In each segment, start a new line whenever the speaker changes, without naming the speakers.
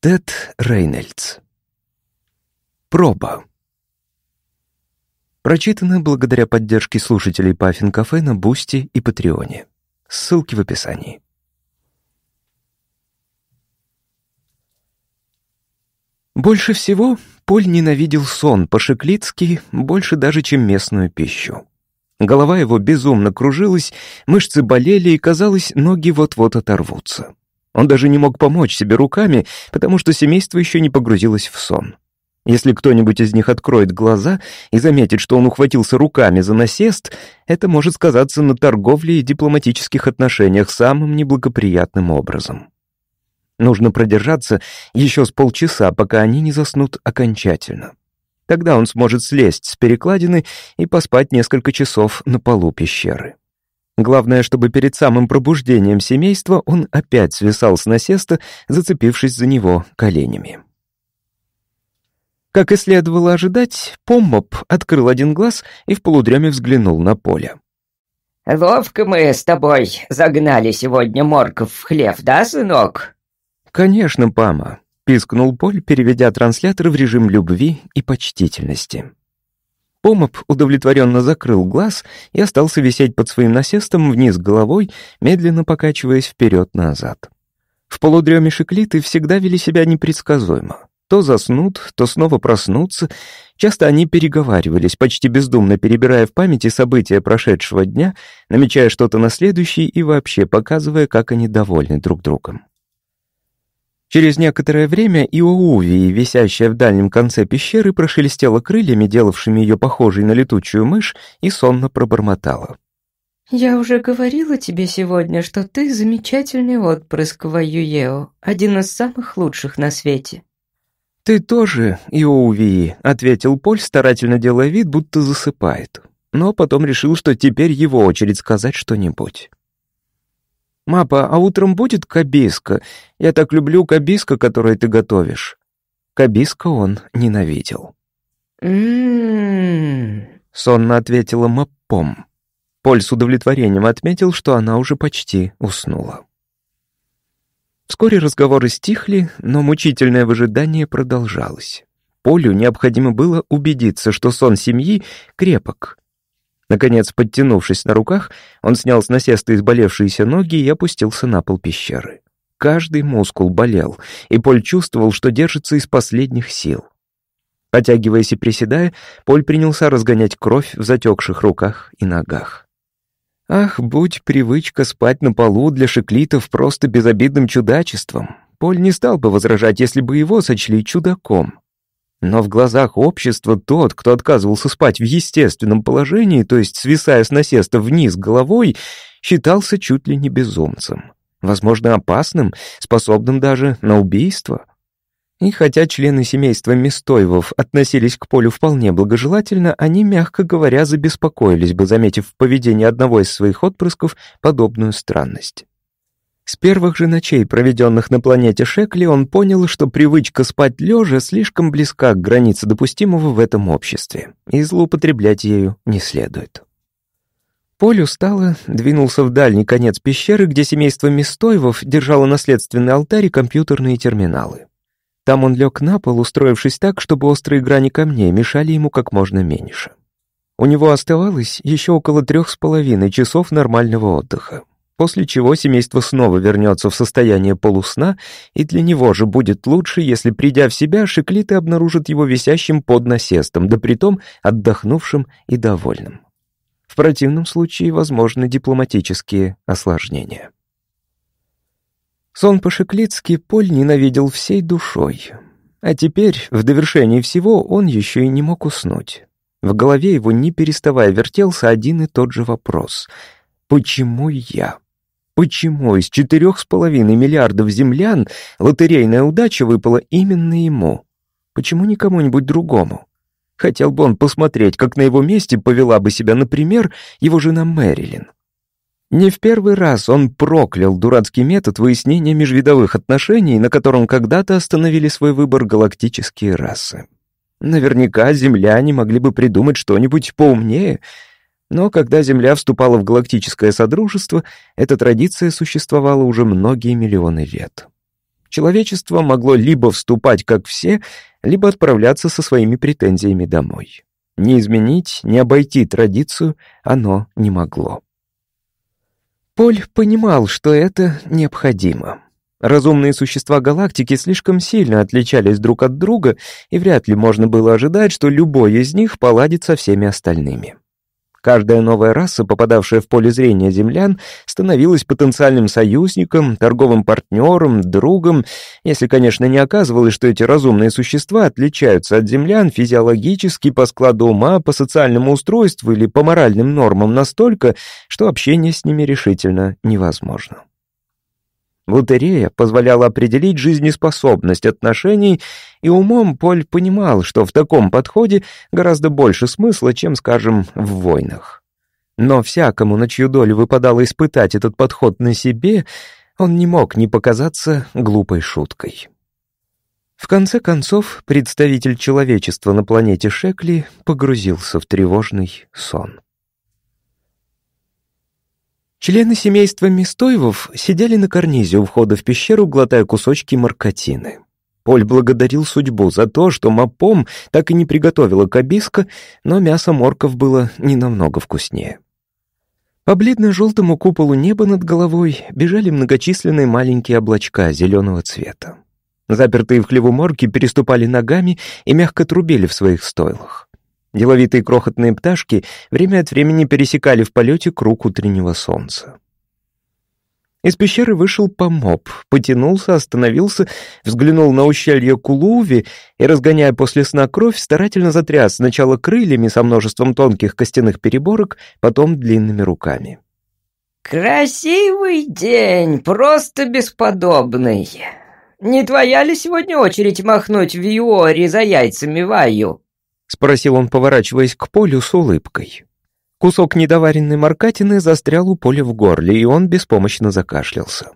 Тед Рейнольдс. Проба. Прочитано благодаря поддержке слушателей Puffin Cafe на Boosty и Patreon е. Ссылки в описании. Больше всего Поль ненавидел сон по-шеклицки больше даже, чем местную пищу. Голова его безумно кружилась, мышцы болели, и, казалось, ноги вот-вот оторвутся. Он даже не мог помочь себе руками, потому что семейство еще не погрузилось в сон. Если кто-нибудь из них откроет глаза и заметит, что он ухватился руками за насест, это может сказаться на торговле и дипломатических отношениях самым неблагоприятным образом. Нужно продержаться еще с полчаса, пока они не заснут окончательно. Тогда он сможет слезть с перекладины и поспать несколько часов на полу пещеры. Главное, чтобы перед самым пробуждением семейства он опять свисал с насеста, зацепившись за него коленями. Как и следовало ожидать, Поммоп открыл один глаз и в полудреме взглянул на поле.
«Ловко мы с тобой загнали сегодня морков в хлев, да, сынок?»
«Конечно, Пама», — пискнул Поль, переведя транслятор в режим любви и почтительности. Помоп удовлетворенно закрыл глаз и остался висеть под своим насестом вниз головой, медленно покачиваясь вперед-назад. В полудреме шиклиты всегда вели себя непредсказуемо. То заснут, то снова проснутся. Часто они переговаривались, почти бездумно перебирая в памяти события прошедшего дня, намечая что-то на следующий и вообще показывая, как они довольны друг другом. Через некоторое время Иоувии, висящая в дальнем конце пещеры, прошелестела крыльями, делавшими ее похожей на летучую мышь, и сонно пробормотала.
«Я уже говорила тебе сегодня, что ты замечательный отпрыск Ваюео, один из самых лучших на свете».
«Ты тоже, Иоувии», — ответил Поль, старательно делая вид, будто засыпает. Но потом решил, что теперь его очередь сказать что-нибудь. «Мапа, а утром будет кабиска? Я так люблю кабиска, которое ты готовишь». Кабиска он ненавидел.
«М-м-м»,
сонно ответила Маппом. Поль с удовлетворением отметил, что она уже почти уснула. Вскоре разговоры стихли, но мучительное выжидание продолжалось. Полю необходимо было убедиться, что сон семьи крепок, Наконец, подтянувшись на руках, он снял с насеста изболевшиеся ноги и опустился на пол пещеры. Каждый мускул болел, и Поль чувствовал, что держится из последних сил. Потягиваясь и приседая, Поль принялся разгонять кровь в затекших руках и ногах. Ах, будь привычка спать на полу для шеклитов просто безобидным чудачеством. Поль не стал бы возражать, если бы его сочли чудаком. Но в глазах общества тот, кто отказывался спать в естественном положении, то есть свисая с насеста вниз головой, считался чуть ли не безумцем. Возможно, опасным, способным даже на убийство. И хотя члены семейства Мистоевов относились к Полю вполне благожелательно, они, мягко говоря, забеспокоились бы, заметив в поведении одного из своих отпрысков подобную странность. С первых же ночей, проведенных на планете Шекли, он понял, что привычка спать лежа слишком близка к границе допустимого в этом обществе, и злоупотреблять ею не следует. Поль устало двинулся в дальний конец пещеры, где семейство Мистоевов держало наследственный алтарь и компьютерные терминалы. Там он лег на пол, устроившись так, чтобы острые грани камней мешали ему как можно меньше. У него оставалось еще около трех с половиной часов нормального отдыха после чего семейство снова вернется в состояние полусна, и для него же будет лучше, если, придя в себя, шиклиты обнаружат его висящим под насестом, да притом отдохнувшим и довольным. В противном случае возможны дипломатические осложнения. Сон по-шиклицки Поль ненавидел всей душой. А теперь, в довершении всего, он еще и не мог уснуть. В голове его, не переставая, вертелся один и тот же вопрос — Почему я? Почему из четырех с половиной миллиардов землян лотерейная удача выпала именно ему? Почему не кому-нибудь другому? Хотел бы он посмотреть, как на его месте повела бы себя, например, его жена Мэрилин. Не в первый раз он проклял дурацкий метод выяснения межвидовых отношений, на котором когда-то остановили свой выбор галактические расы. Наверняка земляне могли бы придумать что-нибудь поумнее — но когда Земля вступала в галактическое содружество, эта традиция существовала уже многие миллионы лет. человечество могло либо вступать, как все, либо отправляться со своими претензиями домой. Не изменить, не обойти традицию оно не могло. Поль понимал, что это необходимо. Разумные существа галактики слишком сильно отличались друг от друга, и вряд ли можно было ожидать, что любой из них поладит со всеми остальными. Каждая новая раса, попадавшая в поле зрения землян, становилась потенциальным союзником, торговым партнером, другом, если, конечно, не оказывалось, что эти разумные существа отличаются от землян физиологически, по складу ума, по социальному устройству или по моральным нормам настолько, что общение с ними решительно невозможно. Лотерея позволяла определить жизнеспособность отношений, и умом Поль понимал, что в таком подходе гораздо больше смысла, чем, скажем, в войнах. Но всякому, на чью долю выпадало испытать этот подход на себе, он не мог не показаться глупой шуткой. В конце концов, представитель человечества на планете Шекли погрузился в тревожный сон. Члены семейства Мистоевов сидели на карнизе у входа в пещеру, глотая кусочки маркотины. Поль благодарил судьбу за то, что Мапом так и не приготовила кабиска, но мясо морков было не намного вкуснее. По бледно-желтому куполу неба над головой бежали многочисленные маленькие облачка зеленого цвета. Запертые в хлеву морки переступали ногами и мягко трубили в своих стойлах. Деловитые крохотные пташки время от времени пересекали в полете круг утреннего солнца. Из пещеры вышел помоп, потянулся, остановился, взглянул на ущелье Кулуви и, разгоняя после сна кровь, старательно затряс сначала крыльями со множеством тонких костяных переборок, потом длинными руками.
«Красивый день, просто бесподобный. Не твоя ли сегодня очередь махнуть в Юори за яйцами Ваю?»
— спросил он, поворачиваясь к Полю с улыбкой. Кусок недоваренной маркатины застрял у Поля в горле, и он беспомощно закашлялся.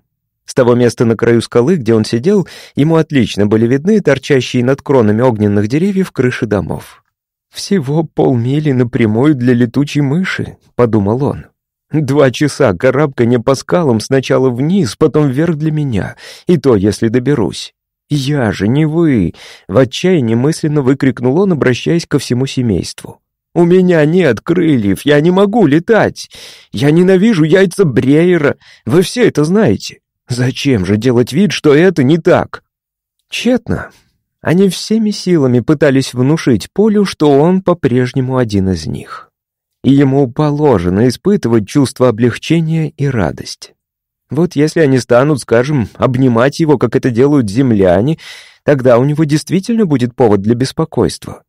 С того места на краю скалы, где он сидел, ему отлично были видны торчащие над кронами огненных деревьев крыши домов. «Всего полмили напрямую для летучей мыши», — подумал он. «Два часа карабканья по скалам сначала вниз, потом вверх для меня, и то, если доберусь. «Я же, не вы!» — в отчаянии мысленно выкрикнул он, обращаясь ко всему семейству. «У меня нет крыльев, я не могу летать! Я ненавижу яйца Брейера, вы все это знаете! Зачем же делать вид, что это не так?» Тщетно. Они всеми силами пытались внушить Полю, что он по-прежнему один из них. И ему положено испытывать чувство облегчения и радость. Вот если они станут, скажем, обнимать его, как это делают земляне, тогда у него действительно будет повод для беспокойства.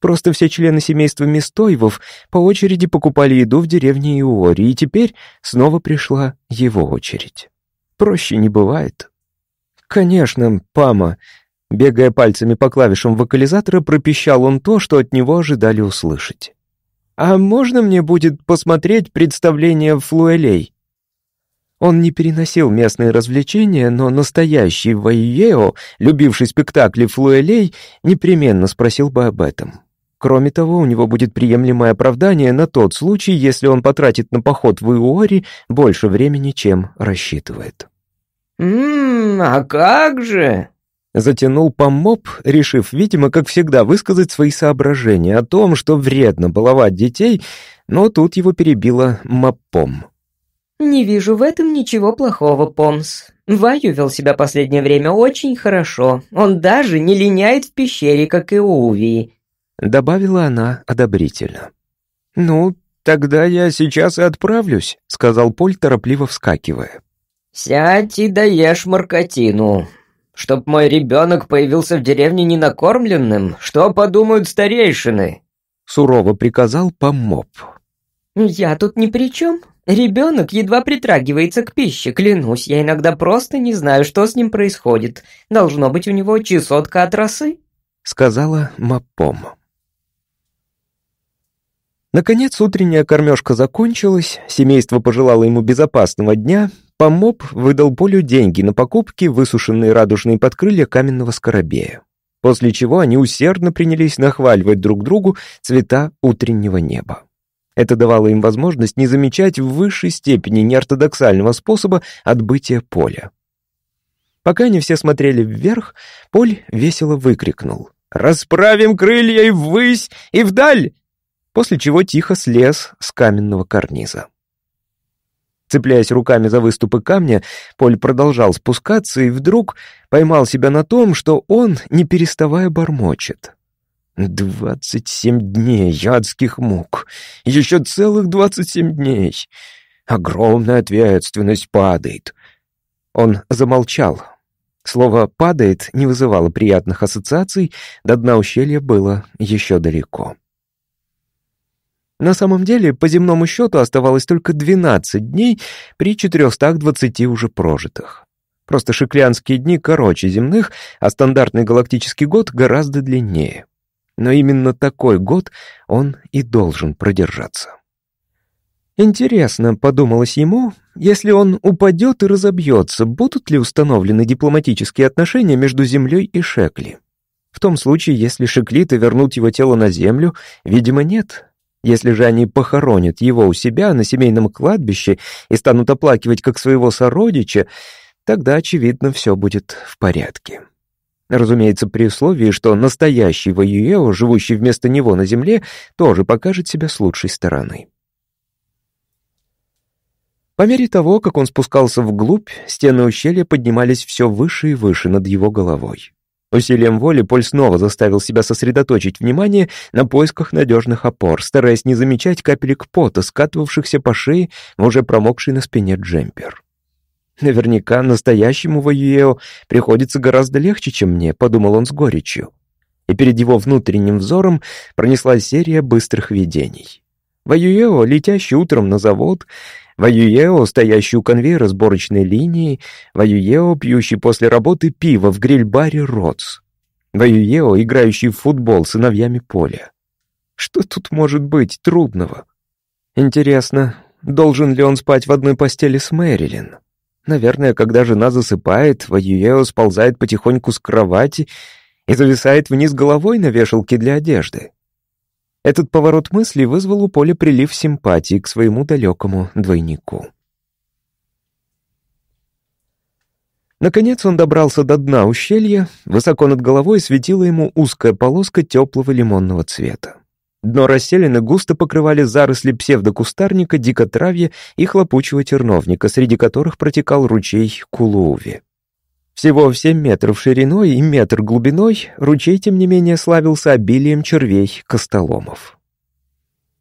Просто все члены семейства Мистоевов по очереди покупали еду в деревне Иори, и теперь снова пришла его очередь. Проще не бывает. Конечно, Пама, бегая пальцами по клавишам вокализатора, пропищал он то, что от него ожидали услышать. «А можно мне будет посмотреть представление Флуэлей?» Он не переносил местные развлечения, но настоящий Вайео, любивший спектакли Флуэлей, непременно спросил бы об этом. Кроме того, у него будет приемлемое оправдание на тот случай, если он потратит на поход в Иори больше времени, чем рассчитывает.
«Ммм, а как же?»
Затянул помоп, решив, видимо, как всегда, высказать свои соображения о том, что вредно баловать детей, но тут его перебила Маппом.
«Не вижу в этом ничего плохого, Помс. Ваю вел себя последнее время очень хорошо. Он даже не линяет в пещере, как и Уви», —
добавила она одобрительно. «Ну, тогда я сейчас и отправлюсь», — сказал Поль, торопливо вскакивая.
«Сядь и даешь маркотину. Чтоб мой ребенок появился в деревне ненакормленным, что подумают старейшины?»
Сурово приказал помоп.
«Я тут ни при чем. Ребенок едва притрагивается к пище, клянусь, я иногда просто не знаю, что с ним происходит. Должно быть у него чесотка от росы», —
сказала Маппом. Наконец утренняя кормежка закончилась, семейство пожелало ему безопасного дня, Помоп выдал Полю деньги на покупки, высушенные радужные подкрылья каменного скоробея. После чего они усердно принялись нахваливать друг другу цвета утреннего неба. Это давало им возможность не замечать в высшей степени неортодоксального способа отбытия поля. Пока они все смотрели вверх, Поль весело выкрикнул. «Расправим крылья и ввысь, и вдаль!» После чего тихо слез с каменного карниза. Цепляясь руками за выступы камня, Поль продолжал спускаться и вдруг поймал себя на том, что он, не переставая, бормочет. «Двадцать семь дней адских мук! Еще целых двадцать семь дней! Огромная ответственность падает!» Он замолчал. Слово «падает» не вызывало приятных ассоциаций, до дна ущелья было еще далеко. На самом деле, по земному счету оставалось только 12 дней при 420 уже прожитых. Просто шиклянские дни короче земных, а стандартный галактический год гораздо длиннее. Но именно такой год он и должен продержаться. Интересно, подумалось ему, если он упадет и разобьется, будут ли установлены дипломатические отношения между Землей и Шекли? В том случае, если шеклиты вернут его тело на Землю, видимо, нет. Если же они похоронят его у себя на семейном кладбище и станут оплакивать как своего сородича, тогда, очевидно, все будет в порядке. Разумеется, при условии, что настоящий Ваюео, живущий вместо него на земле, тоже покажет себя с лучшей стороны. По мере того, как он спускался вглубь, стены ущелья поднимались все выше и выше над его головой. Усилием воли Поль снова заставил себя сосредоточить внимание на поисках надежных опор, стараясь не замечать капелек пота, скатывавшихся по шее уже промокший на спине джемпер. «Наверняка настоящему Ваюео приходится гораздо легче, чем мне», — подумал он с горечью. И перед его внутренним взором пронеслась серия быстрых видений. Ваюео, летящий утром на завод, Ваюео, стоящий у конвейера сборочной линии, Ваюео, пьющий после работы пиво в гриль-баре «Ротс», Ваюео, играющий в футбол с сыновьями поля. Что тут может быть трудного? Интересно, должен ли он спать в одной постели с Мэрилин? Наверное, когда жена засыпает, Ваюео сползает потихоньку с кровати и зависает вниз головой на вешалке для одежды. Этот поворот мысли вызвал у Поля прилив симпатии к своему далекому двойнику. Наконец он добрался до дна ущелья, высоко над головой светила ему узкая полоска теплого лимонного цвета. Дно расселены густо покрывали заросли псевдокустарника, дикотравья и хлопучего терновника, среди которых протекал ручей Кулууви. Всего в семь метров шириной и метр глубиной ручей, тем не менее, славился обилием червей-костоломов.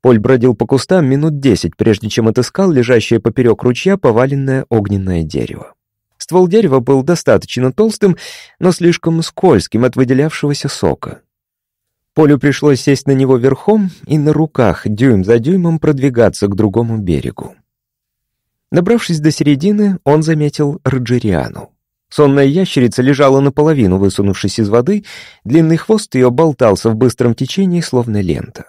Поль бродил по кустам минут десять, прежде чем отыскал лежащее поперек ручья поваленное огненное дерево. Ствол дерева был достаточно толстым, но слишком скользким от выделявшегося сока. Полю пришлось сесть на него верхом и на руках дюйм за дюймом продвигаться к другому берегу. Добравшись до середины, он заметил Роджериану. Сонная ящерица лежала наполовину, высунувшись из воды, длинный хвост ее болтался в быстром течении, словно лента.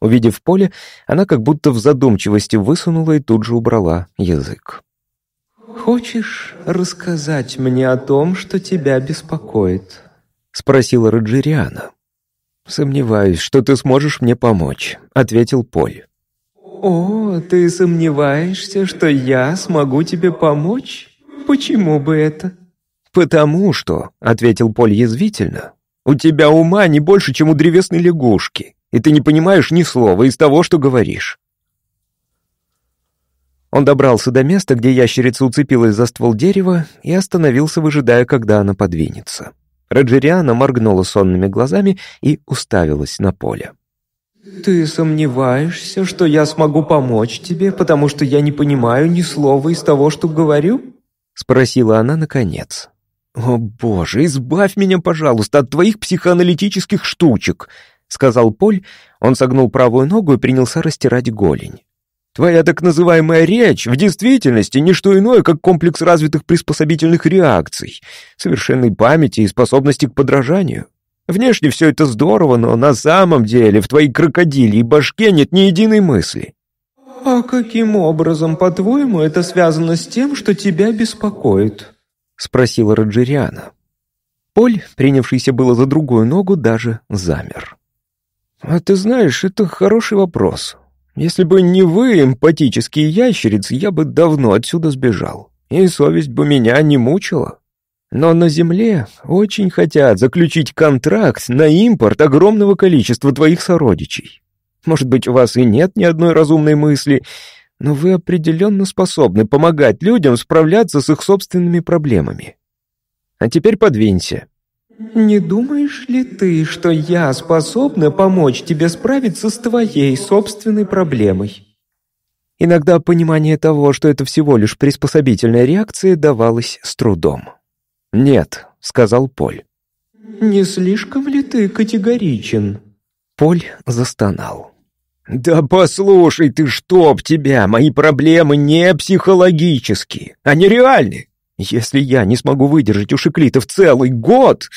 Увидев поле, она как будто в задумчивости высунула и тут же убрала язык. «Хочешь рассказать мне о том, что тебя беспокоит?» — спросила Роджериана. «Сомневаюсь, что ты сможешь мне помочь», — ответил Поль. «О, ты сомневаешься, что я смогу тебе помочь? Почему бы это?» «Потому что», — ответил Поль язвительно, — «у тебя ума не больше, чем у древесной лягушки, и ты не понимаешь ни слова из того, что говоришь». Он добрался до места, где ящерица уцепилась за ствол дерева и остановился, выжидая, когда она подвинется. Роджериана моргнула сонными глазами и уставилась на поле. «Ты сомневаешься, что я смогу помочь тебе, потому что я не понимаю ни слова из того, что говорю?» — спросила она наконец. «О, боже, избавь меня, пожалуйста, от твоих психоаналитических штучек», — сказал Поль. Он согнул правую ногу и принялся растирать голень. «Твоя так называемая речь в действительности не что иное, как комплекс развитых приспособительных реакций, совершенной памяти и способности к подражанию. Внешне все это здорово, но на самом деле в твоей крокодилии башке нет ни единой мысли». «А каким образом, по-твоему, это связано с тем, что тебя беспокоит?» — спросила Роджериана. Поль, принявшийся было за другую ногу, даже замер. «А ты знаешь, это хороший вопрос. Если бы не вы, эмпатические ящерицы, я бы давно отсюда сбежал, и совесть бы меня не мучила. Но на Земле очень хотят заключить контракт на импорт огромного количества твоих сородичей. Может быть, у вас и нет ни одной разумной мысли, но вы определенно способны помогать людям справляться с их собственными проблемами. А теперь подвинься.
«Не думаешь ли ты, что я способна помочь тебе справиться с твоей собственной проблемой?»
Иногда понимание того, что это всего лишь приспособительная реакция, давалось с трудом. «Нет», — сказал Поль.
«Не слишком ли ты категоричен?»
Поль застонал.
«Да послушай ты, чтоб тебя, мои проблемы не психологические, они реальны. Если я не смогу выдержать у шиклитов целый год,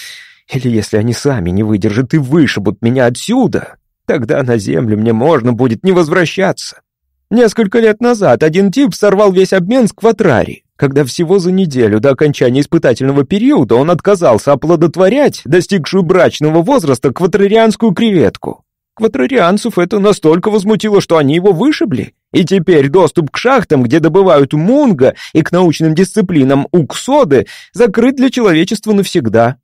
или если они сами не выдержат и вышибут меня отсюда, тогда на землю мне можно будет не возвращаться. Несколько лет назад один тип сорвал весь обмен с Кватрари, когда всего за неделю до окончания испытательного периода он отказался оплодотворять достигшую брачного возраста кватрарианскую креветку. Кватрарианцев это настолько возмутило, что они его вышибли. И теперь доступ к шахтам, где добывают мунга, и к научным дисциплинам уксоды закрыт для человечества навсегда.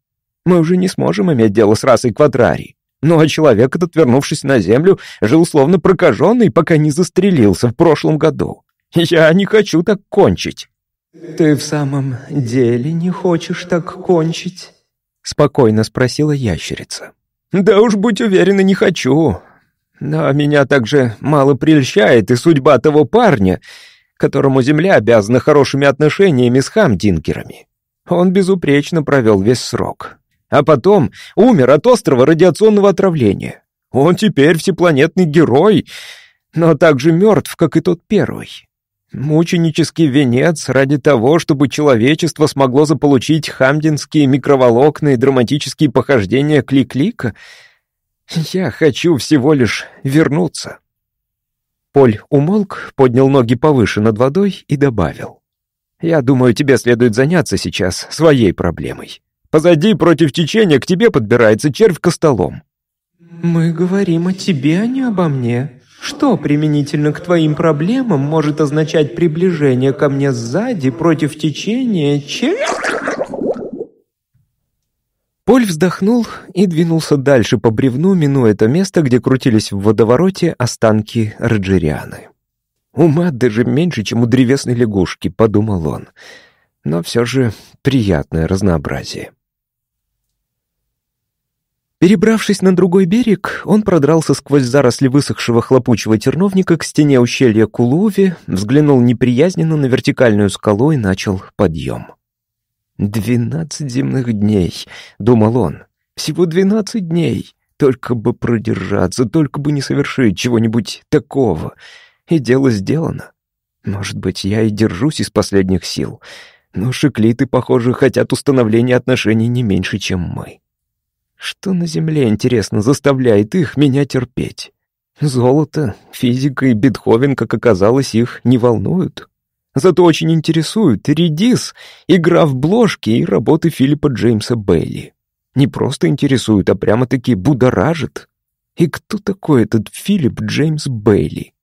Мы уже не сможем иметь дело с расой Кватрари. Ну а человек этот, вернувшись на Землю, жил словно прокаженный, пока не застрелился в прошлом году. Я не хочу так кончить».
«Ты в самом деле не хочешь так кончить?»
— спокойно спросила ящерица.
«Да уж, будь уверена, не хочу. Но меня также мало прельщает и судьба того парня, которому Земля обязана хорошими отношениями с хамдинкерами. Он безупречно провел весь срок а потом умер от острого радиационного отравления. Он теперь всепланетный герой, но также мертв, как и тот первый. Мученический венец ради того, чтобы человечество смогло заполучить хамдинские микроволокна и драматические похождения Клик-Клика. Я хочу всего лишь вернуться.
Поль умолк, поднял ноги повыше над водой и добавил. «Я думаю, тебе следует заняться сейчас своей проблемой. Позади против течения к тебе подбирается червь костолом».
«Мы говорим о тебе, а не обо мне. Что применительно к твоим проблемам может означать приближение ко мне сзади против течения червь?»
Поль вздохнул и двинулся дальше по бревну, минуя это место, где крутились в водовороте останки Роджерианы. «Ума даже меньше, чем у древесной лягушки», — подумал он. «Но все же приятное разнообразие». Перебравшись на другой берег, он продрался сквозь заросли высохшего хлопучего терновника к стене ущелья Кулуви, взглянул неприязненно на вертикальную скалу и начал подъем. «Двенадцать земных дней», — думал он, — «всего двенадцать дней, только бы продержаться, только бы не совершить чего-нибудь такого, и дело сделано. Может быть, я и держусь из последних сил, но шиклиты, похоже, хотят установления отношений не меньше, чем мы». Что на Земле, интересно, заставляет их меня терпеть? Золото, физика и Бетховен, как оказалось, их не волнуют. Зато очень интересуют редис, игра в бложки и работы Филиппа Джеймса Бейли. Не просто интересуют, а прямо-таки будоражит. И кто такой этот Филипп Джеймс Бейли?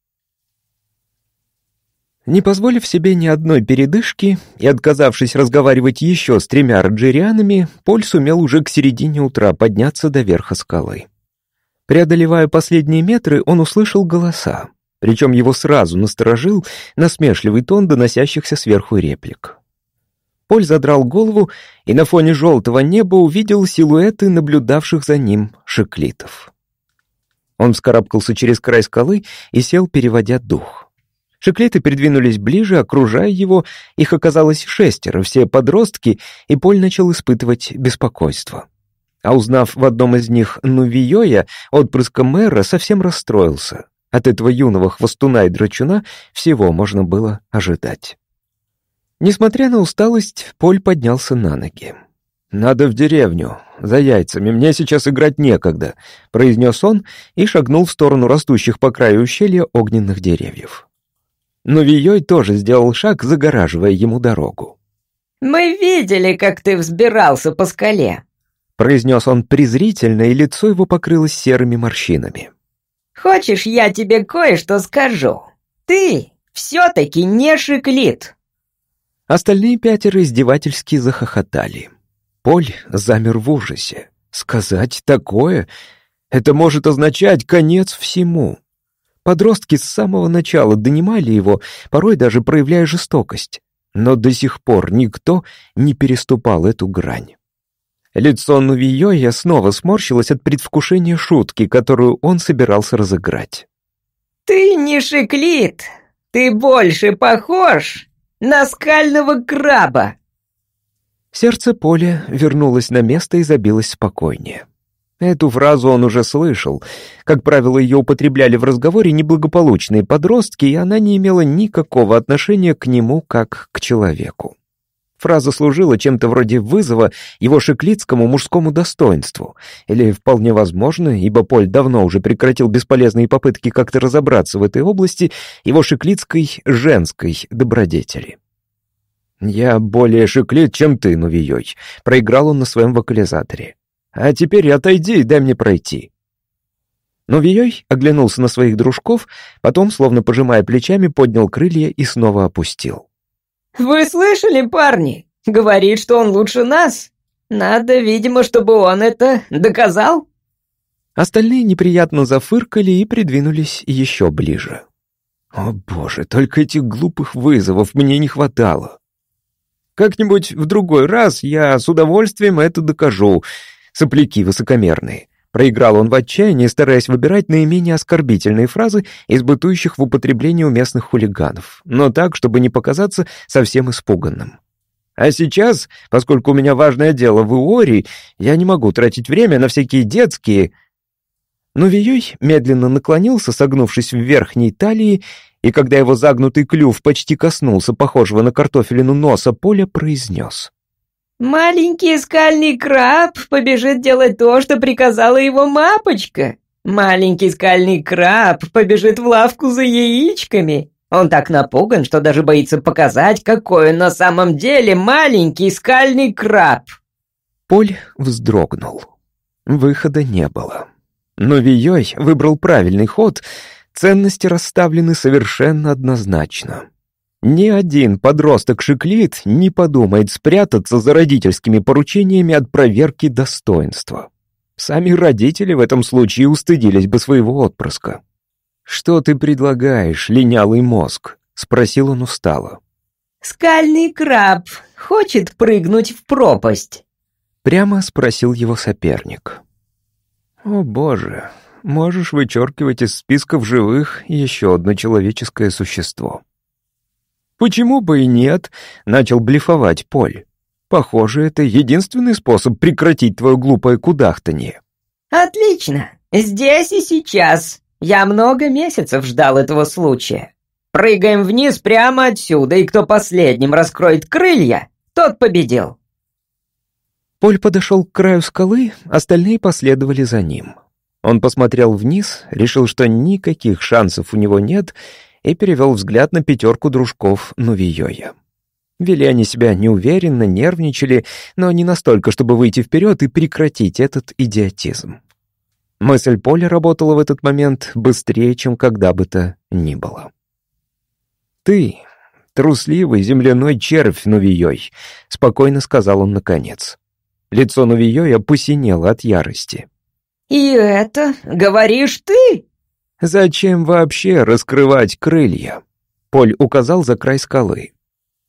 Не позволив себе ни одной передышки и отказавшись разговаривать еще с тремя раджирианами, Поль сумел уже к середине утра подняться до верха скалы. Преодолевая последние метры, он услышал голоса, причем его сразу насторожил насмешливый тон доносящихся сверху реплик. Поль задрал голову и на фоне желтого неба увидел силуэты наблюдавших за ним шеклитов. Он вскарабкался через край скалы и сел, переводя дух. Шеклеты придвинулись ближе, окружая его. Их оказалось шестеро, все подростки, и Поль начал испытывать беспокойство. А узнав в одном из них Нувиёя, отпрыска мэра совсем расстроился. От этого юного хвостуна и драчуна всего можно было ожидать. Несмотря на усталость, Поль поднялся на ноги. «Надо в деревню, за яйцами, мне сейчас играть некогда», — произнес он и шагнул в сторону растущих по краю ущелья огненных деревьев но Вией тоже сделал шаг, загораживая ему дорогу.
«Мы видели, как ты взбирался по скале», —
произнес он презрительно, и лицо его покрылось серыми морщинами.
«Хочешь, я тебе кое-что скажу? Ты все-таки не шиклит».
Остальные пятеро издевательски захохотали. Поль замер в ужасе. Сказать такое? Это может означать конец всему. Подростки с самого начала донимали его, порой даже проявляя жестокость. Но до сих пор никто не переступал эту грань. Лицо Нувиёя снова сморщилось от предвкушения шутки, которую он собирался разыграть.
«Ты не шиклит, ты больше похож на скального краба!»
Сердце Поля вернулось на место и забилось спокойнее. Эту фразу он уже слышал. Как правило, ее употребляли в разговоре неблагополучные подростки, и она не имела никакого отношения к нему как к человеку. Фраза служила чем-то вроде вызова его шеклицкому мужскому достоинству. Или, вполне возможно, ибо Поль давно уже прекратил бесполезные попытки как-то разобраться в этой области, его шеклицкой женской добродетели. «Я более шеклит, чем ты, Нувией», — проиграл он на своем вокализаторе. А теперь отойди и дай мне пройти». Но Вией оглянулся на своих дружков, потом, словно пожимая плечами, поднял крылья и снова опустил.
«Вы слышали, парни? Говорит, что он лучше нас. Надо, видимо, чтобы он это доказал».
Остальные неприятно зафыркали и придвинулись еще ближе. «О боже, только этих глупых вызовов мне не хватало. Как-нибудь в другой раз я с удовольствием это докажу», Сопляки высокомерные. Проиграл он в отчаянии, стараясь выбирать наименее оскорбительные фразы из бытующих в употреблении у местных хулиганов, но так, чтобы не показаться совсем испуганным. А сейчас, поскольку у меня важное дело в Иори, я не могу тратить время на всякие детские... Но Вией медленно наклонился, согнувшись в верхней талии, и когда его загнутый клюв почти коснулся похожего на картофелину носа поля, произнес.
Маленький скальный краб побежит делать то, что приказала его мапочка. Маленький скальный краб побежит в лавку за яичками. Он так напуган, что даже боится показать, какой он на самом деле маленький скальный краб.
Поль вздрогнул. Выхода не было. Но Вией выбрал правильный ход, ценности расставлены совершенно однозначно. Ни один подросток-шиклит не подумает спрятаться за родительскими поручениями от проверки достоинства. Сами родители в этом случае устыдились бы своего отпрыска. «Что ты предлагаешь, линялый мозг?» — спросил он устало.
«Скальный краб хочет прыгнуть в пропасть?»
Прямо спросил его соперник. «О боже, можешь вычеркивать из списков живых еще одно человеческое существо». «Почему бы и нет?» — начал блефовать Поль. «Похоже, это единственный способ прекратить твое глупое кудахтанье».
«Отлично! Здесь и сейчас. Я много месяцев ждал этого случая. Прыгаем вниз прямо отсюда, и кто последним раскроет крылья, тот победил».
Поль подошел к краю скалы, остальные последовали за ним. Он посмотрел вниз, решил, что никаких шансов у него нет, и перевел взгляд на пятерку дружков Нувиёя. Вели они себя неуверенно, нервничали, но не настолько, чтобы выйти вперед и прекратить этот идиотизм. Мысль Поля работала в этот момент быстрее, чем когда бы то ни было. «Ты, трусливый земляной червь Нувиёй», — спокойно сказал он наконец. Лицо Нувиёя посинело от ярости.
«И это говоришь ты?»
Зачем вообще раскрывать крылья? Поль указал за край скалы.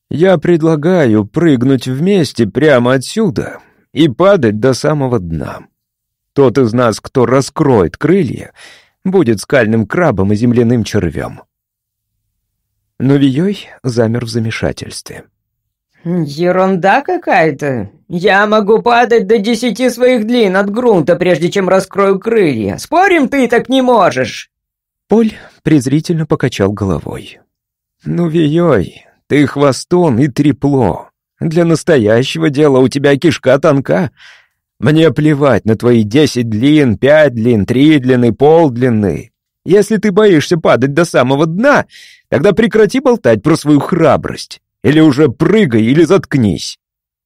Я предлагаю прыгнуть вместе прямо отсюда и падать до самого дна. Тот из нас, кто раскроет крылья, будет скальным крабом и земляным червем. Но Вией замер в замешательстве.
«Ерунда какая-то. Я могу падать до десяти своих длин от грунта, прежде чем раскрою крылья. Спорим, ты так не можешь?»
Поль презрительно покачал головой. «Ну, Вией, ты хвостун и трепло. Для настоящего дела у тебя кишка тонка. Мне плевать на твои десять длин, пять длин, три длины, полдлины. Если ты боишься падать до самого дна, тогда прекрати болтать про свою храбрость. Или уже прыгай, или заткнись».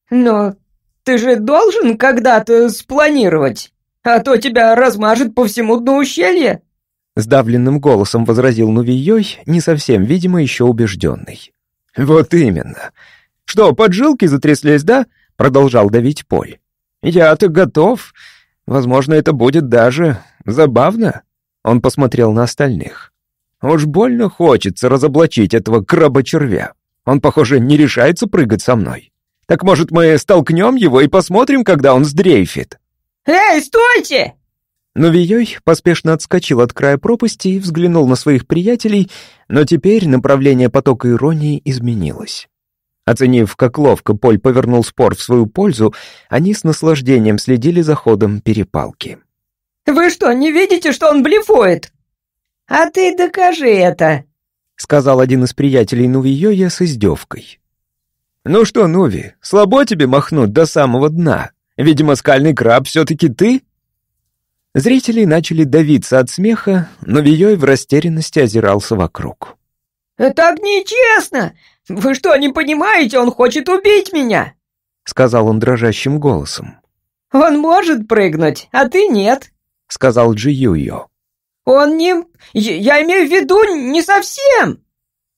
«Но ты же должен когда-то спланировать, а то тебя размажет по всему дну ущелья».
Сдавленным голосом возразил Нувией, не совсем, видимо, еще убежденный. «Вот именно. Что, поджилки затряслись, да?
продолжал давить Поль. «Я-то готов. Возможно, это будет даже забавно». Он посмотрел на остальных. «Уж больно хочется разоблачить этого краба-червя. Он, похоже, не решается прыгать со мной. Так, может, мы столкнем его и посмотрим, когда он сдрейфит?»
«Эй, стойте!»
Но Вией поспешно отскочил от края пропасти и взглянул на своих приятелей, но теперь направление потока иронии изменилось. Оценив, как ловко Поль повернул спор в свою пользу, они с наслаждением следили за ходом перепалки.
«Вы что, не видите, что он блефует?» «А ты докажи это», —
сказал один из приятелей Нувиёя с издевкой.
«Ну что, Нуви, слабо тебе махнуть до самого дна? Видимо, скальный краб все-таки ты?»
Зрители начали давиться от смеха, но Виёй в растерянности озирался вокруг.
«Так нечестно! Вы что, не понимаете, он хочет убить меня!»
Сказал он дрожащим голосом.
«Он может прыгнуть, а ты нет», —
сказал Джи Юйо.
«Он не... Я имею в виду не совсем!»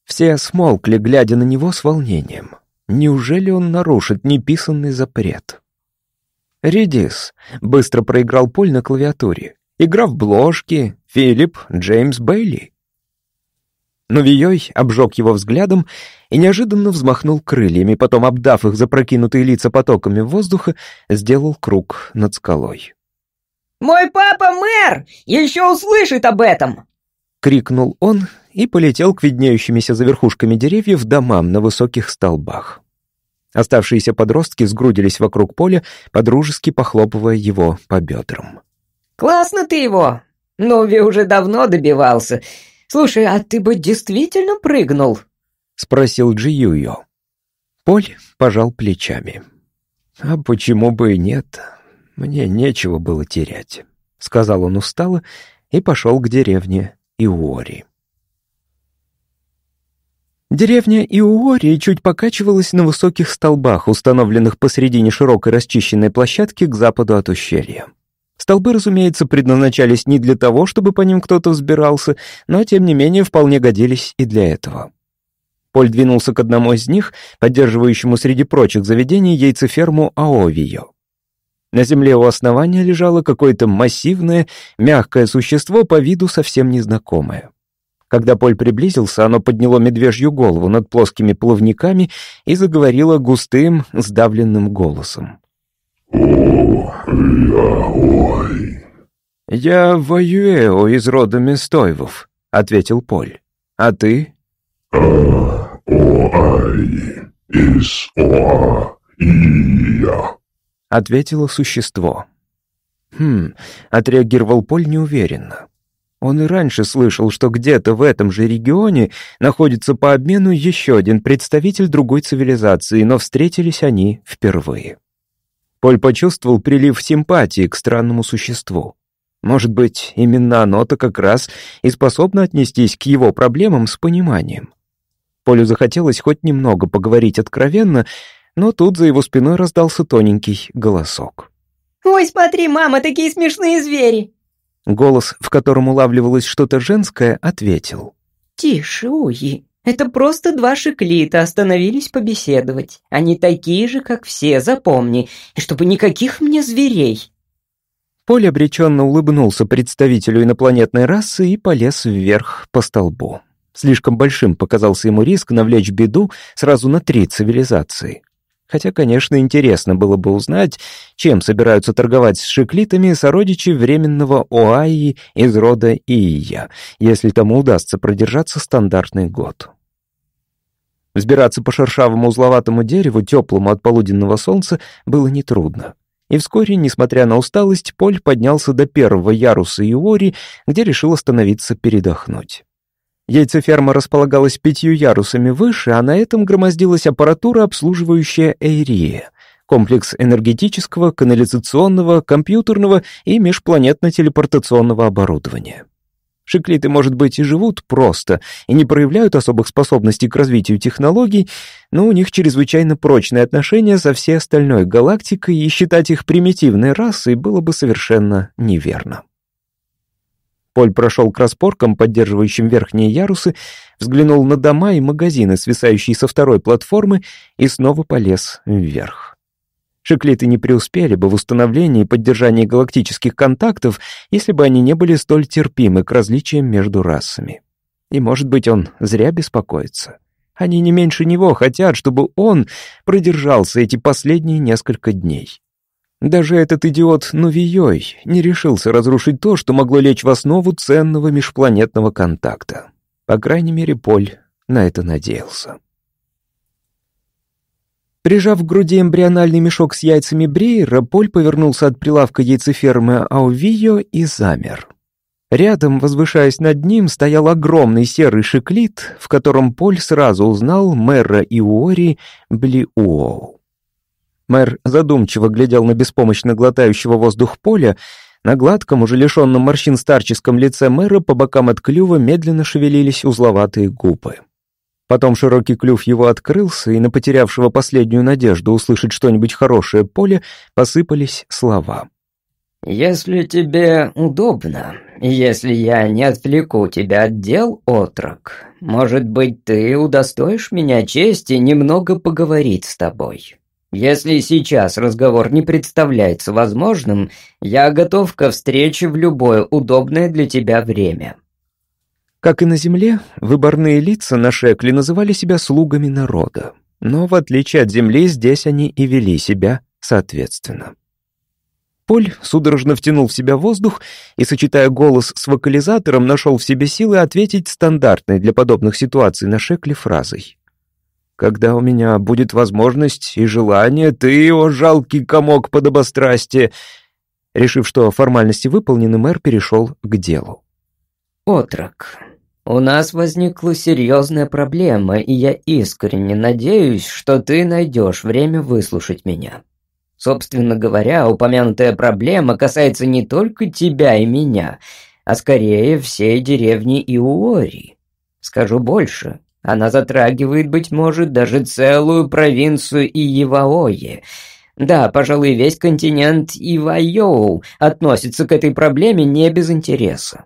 Все смолкли, глядя на него с волнением. Неужели он нарушит неписанный запрет? «Редис», — быстро проиграл Поль на клавиатуре. «Игра в бложки, Филипп, Джеймс Бейли». Но Вией обжег его взглядом и неожиданно взмахнул крыльями, потом, обдав их запрокинутые лица потоками воздуха, сделал круг над скалой.
«Мой папа мэр! Еще услышит об этом!»
— крикнул он и полетел к виднеющимися за верхушками деревьев домам на высоких столбах. Оставшиеся подростки сгрудились вокруг поля, подружески похлопывая его по бедрам.
«Классно ты его! Нови уже давно добивался. Слушай, а ты бы действительно прыгнул?»
— спросил Джи Юйо. Поль пожал плечами. «А почему бы и нет? Мне нечего было терять», — сказал он устало и пошел к деревне Иуори. Деревня Иуори чуть покачивалась на высоких столбах, установленных посредине широкой расчищенной площадки к западу от ущелья. Столбы, разумеется, предназначались не для того, чтобы по ним кто-то взбирался, но, тем не менее, вполне годились и для этого. Поль двинулся к одному из них, поддерживающему среди прочих заведений яйцеферму Аовио. На земле у основания лежало какое-то массивное, мягкое существо по виду совсем незнакомое. Когда Поль приблизился, оно подняло медвежью голову над плоскими плавниками и заговорило густым, сдавленным голосом.
«О, я ой!»
«Я Ваюэо из рода Местойвов», — ответил Поль. «А ты?»
«А, о-ай, из оа, и я», —
ответило существо. «Хм», — отреагировал Поль неуверенно. Он и раньше слышал, что где-то в этом же регионе находится по обмену еще один представитель другой цивилизации, но встретились они впервые. Поль почувствовал прилив симпатии к странному существу. Может быть, именно оно-то как раз и способно отнестись к его проблемам с пониманием. Полю захотелось хоть немного поговорить откровенно, но тут за его спиной раздался тоненький голосок.
«Ой, смотри, мама, такие смешные звери!»
Голос, в котором улавливалось что-то женское, ответил.
«Тише, Уи. Это просто два шиклита остановились побеседовать. Они такие же, как все, запомни. И чтобы никаких мне зверей».
Поль обреченно улыбнулся представителю инопланетной расы и полез вверх по столбу. Слишком большим показался ему риск навлечь беду сразу на три цивилизации. Хотя, конечно, интересно было бы узнать, чем собираются торговать с шиклитами сородичи временного Оаи из рода Ия, если тому удастся продержаться стандартный год. Взбираться по шершавому узловатому дереву, теплому от полуденного солнца, было нетрудно. И вскоре, несмотря на усталость, Поль поднялся до первого яруса Иори, где решил остановиться передохнуть. Яйцеферма располагалась пятью ярусами выше, а на этом громоздилась аппаратура, обслуживающая Эйрия, комплекс энергетического, канализационного, компьютерного и межпланетно-телепортационного оборудования. Шиклиты, может быть, и живут просто, и не проявляют особых способностей к развитию технологий, но у них чрезвычайно прочные отношения со всей остальной галактикой, и считать их примитивной расой было бы совершенно неверно. Поль прошел к распоркам, поддерживающим верхние ярусы, взглянул на дома и магазины, свисающие со второй платформы, и снова полез вверх. Шеклиты не преуспели бы в установлении и поддержании галактических контактов, если бы они не были столь терпимы к различиям между расами. И, может быть, он зря беспокоится. Они не меньше него хотят, чтобы он продержался эти последние несколько дней. Даже этот идиот Нувией не решился разрушить то, что могло лечь в основу ценного межпланетного контакта. По крайней мере, Поль на это надеялся. Прижав к груди эмбриональный мешок с яйцами Брейера, Поль повернулся от прилавка яйцефермы Аувио и замер. Рядом, возвышаясь над ним, стоял огромный серый шиклит, в котором Поль сразу узнал мэра Иуори Блиуоу. Мэр задумчиво глядел на беспомощно глотающего воздух Поля, на гладком, уже лишенном морщин старческом лице мэра по бокам от клюва медленно шевелились узловатые губы. Потом широкий клюв его открылся, и на потерявшего последнюю надежду услышать что-нибудь хорошее поле посыпались слова.
«Если тебе удобно, если я не отвлеку тебя от дел, отрок, может быть, ты удостоишь меня чести немного поговорить с тобой. Если сейчас разговор не представляется возможным, я готов ко встрече в любое удобное для тебя время.
Как и на земле, выборные лица на Шекле называли себя слугами народа. Но в отличие от земли, здесь они и вели себя соответственно. Поль судорожно втянул в себя воздух и, сочетая голос с вокализатором, нашел в себе силы ответить стандартной для подобных ситуаций на Шекле фразой. «Когда у меня будет возможность и желание, ты, о жалкий комок подобострастия!» Решив, что формальности выполнены, мэр перешел к делу.
«Отрок, у нас возникла серьезная проблема, и я искренне надеюсь, что ты найдешь время выслушать меня. Собственно говоря, упомянутая проблема касается не только тебя и меня, а скорее всей деревни Иуори. Скажу больше, она затрагивает, быть может, даже целую провинцию Иеваое. Да, пожалуй, весь континент Ивайоу относится к этой проблеме не без интереса.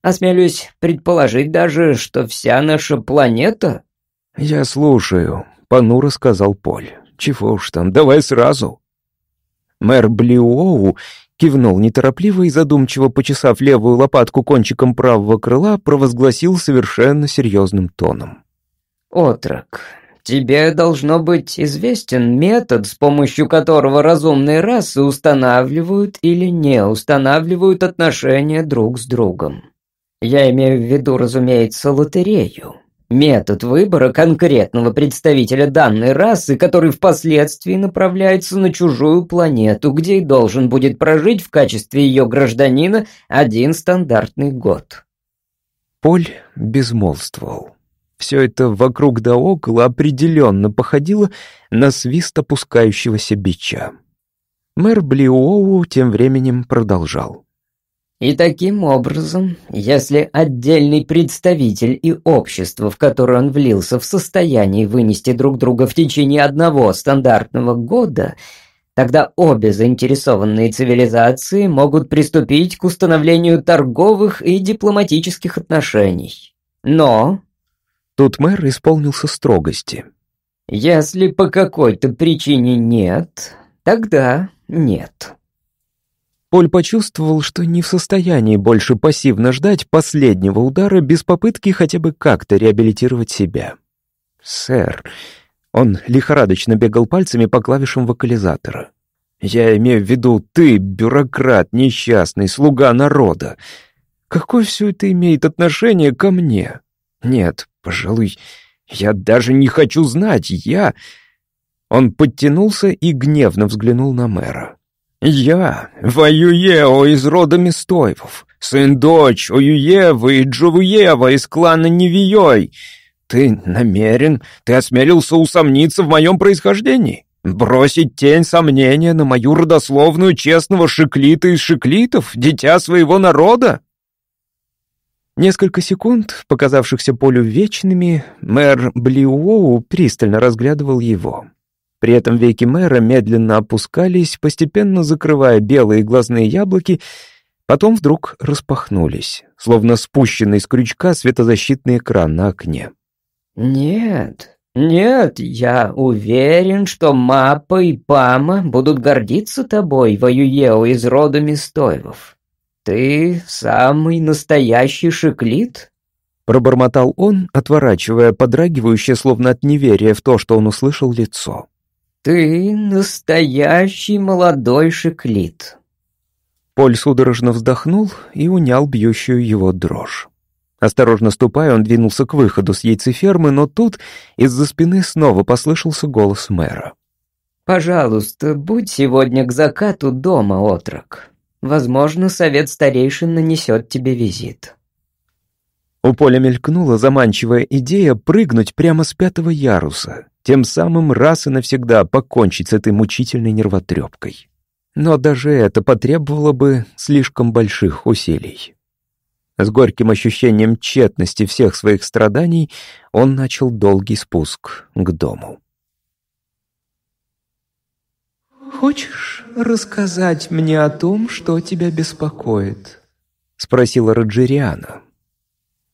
Осмелюсь предположить даже, что вся наша планета...»
«Я слушаю», — понуро сказал Поль. «Чего уж там, давай сразу». Мэр Блиуоу кивнул неторопливо и задумчиво, почесав левую лопатку кончиком правого крыла, провозгласил совершенно серьезным тоном.
«Отрок, тебе должно быть известен метод, с помощью которого разумные расы устанавливают или не устанавливают отношения друг с другом. Я имею в виду, разумеется, лотерею. Метод выбора конкретного представителя данной расы, который впоследствии направляется на чужую планету, где и должен будет прожить в качестве ее гражданина один стандартный год.
Поль безмолвствовал. Все это вокруг да около определенно походило на свист опускающегося бича. Мэр Блиоу тем временем продолжал.
И таким образом, если отдельный представитель и общество, в которое он влился, в состоянии вынести друг друга в течение одного стандартного года, тогда обе заинтересованные цивилизации могут приступить к установлению торговых и дипломатических отношений. Но...
Тут мэр исполнился строгости.
Если по какой-то причине нет, тогда нет.
Поль почувствовал, что не в состоянии больше пассивно ждать последнего удара без попытки хотя бы как-то реабилитировать себя. «Сэр...» Он лихорадочно бегал пальцами по клавишам вокализатора. «Я имею в виду, ты, бюрократ, несчастный, слуга народа. Какое все это имеет отношение ко мне? Нет, пожалуй, я даже не хочу знать, я...» Он подтянулся и гневно взглянул на мэра. «Я, Ваюео из рода Мистоевов, сын-дочь Оюева и Джовуева из клана Невией. Ты намерен, ты осмелился усомниться в моем происхождении? Бросить тень сомнения на мою родословную честного шиклита из шиклитов, дитя своего народа?» Несколько секунд, показавшихся Полю вечными, мэр Блиуоу пристально разглядывал его. При этом веки мэра медленно опускались, постепенно закрывая белые глазные яблоки, потом вдруг распахнулись, словно спущенный с крючка светозащитный экран на окне.
«Нет, «Нет, я уверен, что Мапа и Пама будут гордиться тобой, Ваюео из рода Мистоевов. Ты самый настоящий шиклит?»
Пробормотал он, отворачивая подрагивающее, словно от неверия в то, что он услышал лицо.
«Ты настоящий молодой шиклит».
Поль судорожно вздохнул и унял бьющую его дрожь. Осторожно ступая, он двинулся к выходу с яйцефермы, но тут из-за спины снова послышался голос мэра.
«Пожалуйста, будь сегодня к закату дома, отрок. Возможно, совет старейшин нанесет тебе визит».
У Поля мелькнула заманчивая идея прыгнуть прямо с пятого яруса, тем самым раз и навсегда покончить с этой мучительной нервотрепкой. Но даже это потребовало бы слишком больших усилий. С горьким ощущением тщетности всех своих страданий он начал долгий спуск к дому. «Хочешь рассказать мне о том, что тебя беспокоит?» — спросила Роджериана.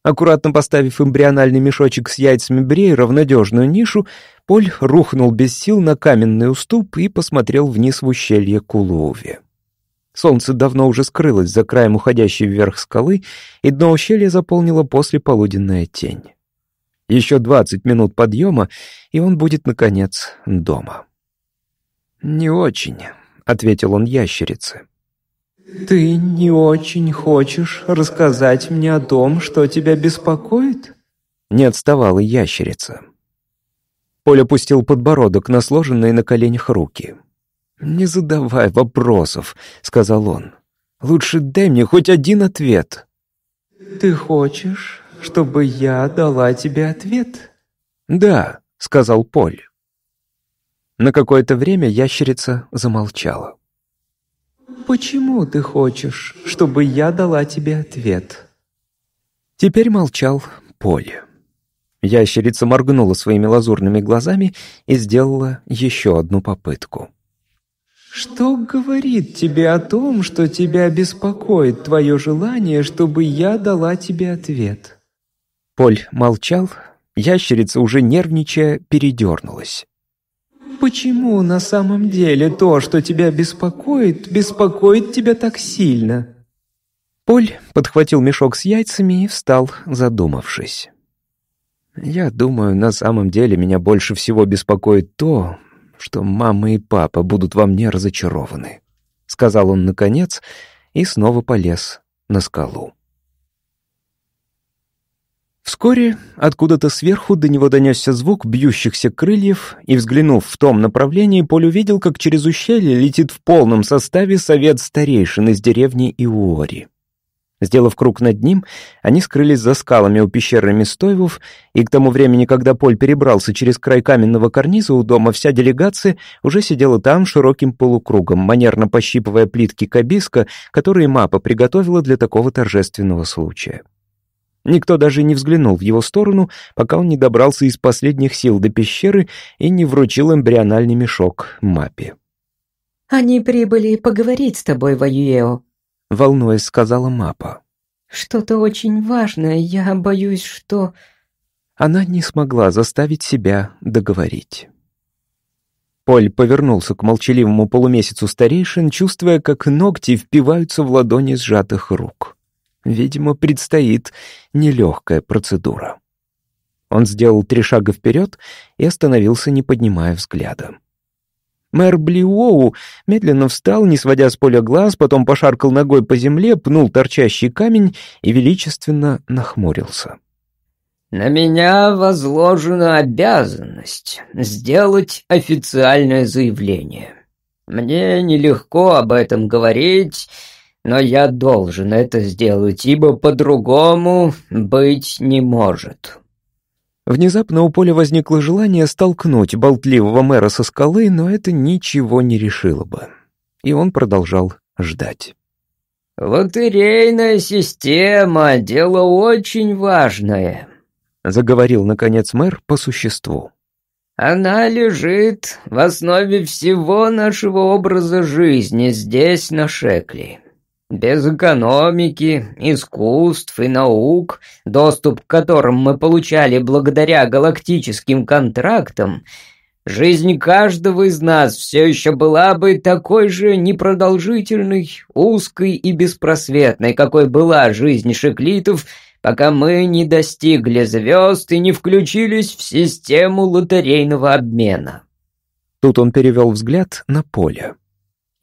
Аккуратно поставив эмбриональный мешочек с яйцами Брейера в надежную нишу, Поль рухнул без сил на каменный уступ и посмотрел вниз в ущелье Кулуови. Солнце давно уже скрылось за краем уходящей вверх скалы, и дно ущелья заполнила послеполуденная тень. Еще двадцать минут подъема, и он будет, наконец, дома. «Не очень», — ответил он ящерице. «Ты не очень хочешь рассказать мне о том, что тебя беспокоит?» Не отставала ящерица. Поль опустил подбородок на сложенные на коленях руки. «Не задавай вопросов», — сказал он. «Лучше дай мне хоть один ответ». «Ты хочешь, чтобы я дала тебе ответ?» «Да», — сказал Поль. На какое-то время ящерица замолчала. «Почему ты хочешь, чтобы я дала тебе ответ?» Теперь молчал Поль. Ящерица моргнула своими лазурными глазами и сделала еще одну попытку. «Что говорит тебе о том, что тебя беспокоит твое желание, чтобы я дала тебе ответ?» Поль молчал, ящерица, уже нервничая, передернулась. «Почему на самом деле то, что тебя беспокоит, беспокоит тебя так сильно?» Поль подхватил мешок с яйцами и встал, задумавшись. «Я думаю, на самом деле меня больше всего беспокоит то, что мама и папа будут во мне разочарованы», — сказал он наконец и снова полез на скалу. Вскоре откуда-то сверху до него донесся звук бьющихся крыльев, и, взглянув в том направлении, Поль увидел, как через ущелье летит в полном составе совет старейшин из деревни Иуори. Сделав круг над ним, они скрылись за скалами у пещеры Мистоевов, и к тому времени, когда Поль перебрался через край каменного карниза у дома, вся делегация уже сидела там широким полукругом, манерно пощипывая плитки кабиска, которые Мапа приготовила для такого торжественного случая. Никто даже не взглянул в его сторону, пока он не добрался из последних сил до пещеры и не вручил эмбриональный мешок Мапе.
«Они прибыли поговорить с тобой, Ваюео»,
волнуясь, сказала Мапа.
«Что-то очень важное, я боюсь, что...»
Она не смогла заставить себя договорить. Поль повернулся к молчаливому полумесяцу старейшин, чувствуя, как ногти впиваются в ладони сжатых рук. Видимо, предстоит нелегкая процедура. Он сделал три шага вперед и остановился, не поднимая взгляда. Мэр Блиоу медленно встал, не сводя с поля глаз, потом пошаркал ногой по земле, пнул торчащий камень и величественно нахмурился.
«На меня возложена обязанность сделать официальное заявление. Мне нелегко об этом говорить, но я должен это сделать, ибо по-другому быть не может».
Внезапно у Поля возникло желание столкнуть болтливого мэра со скалы, но это ничего не решило бы. И он продолжал ждать.
«Лотерейная система — дело очень важное», — заговорил, наконец, мэр по существу. «Она лежит в основе всего нашего образа жизни здесь, на Шекли. Без экономики, искусств и наук, доступ к которым мы получали благодаря галактическим контрактам, жизнь каждого из нас все еще была бы такой же непродолжительной, узкой и беспросветной, какой была жизнь шеклитов, пока мы не достигли звезд и не включились в систему лотерейного обмена.
Тут он перевел взгляд на поле.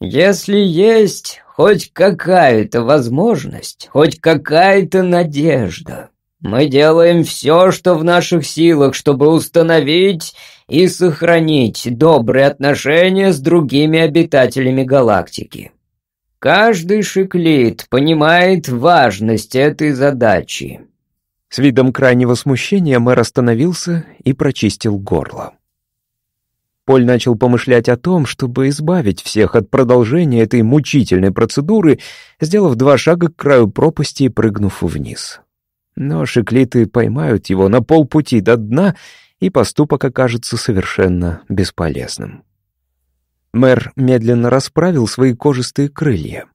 Если есть хоть какая-то возможность, хоть какая-то надежда, мы делаем все, что в наших силах, чтобы установить и сохранить добрые отношения с другими обитателями галактики. Каждый шиклит понимает важность этой задачи.
С видом крайнего смущения мэр остановился и прочистил горло. Поль начал помышлять о том, чтобы избавить всех от продолжения этой мучительной процедуры, сделав два шага к краю пропасти и прыгнув вниз. Но шиклиты поймают его на полпути до дна, и поступок окажется совершенно бесполезным. Мэр медленно расправил свои кожистые крылья.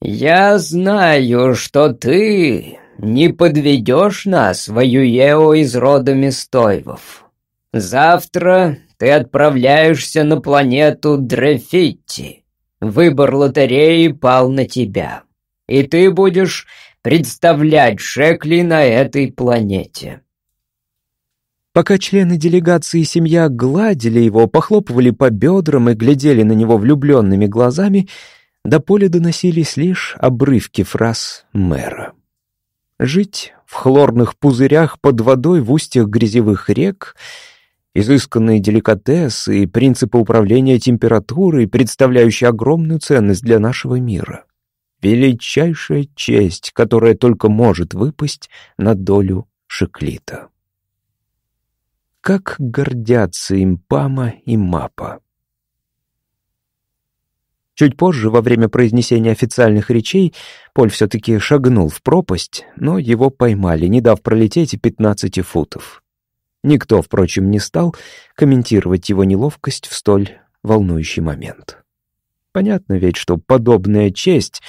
«Я знаю, что ты не подведешь нас, воюео из рода Мистойвов. Завтра ты отправляешься на планету Дрефитти. Выбор лотереи пал на тебя. И ты будешь представлять Шекли на этой планете.
Пока члены делегации семья гладили его, похлопывали по бедрам и глядели на него влюбленными глазами, до поля доносились лишь обрывки фраз мэра. Жить в хлорных пузырях под водой в устьях грязевых рек — изысканные деликатесы и принципы управления температурой, представляющие огромную ценность для нашего мира. Величайшая честь, которая только может выпасть на долю Шеклита. Как гордятся им Пама и Мапа. Чуть позже, во время произнесения официальных речей, Поль все-таки шагнул в пропасть, но его поймали, не дав пролететь и пятнадцати футов. Никто, впрочем, не стал комментировать его неловкость в столь волнующий момент. Понятно ведь, что подобная честь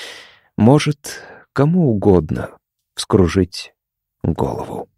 может кому угодно вскружить голову.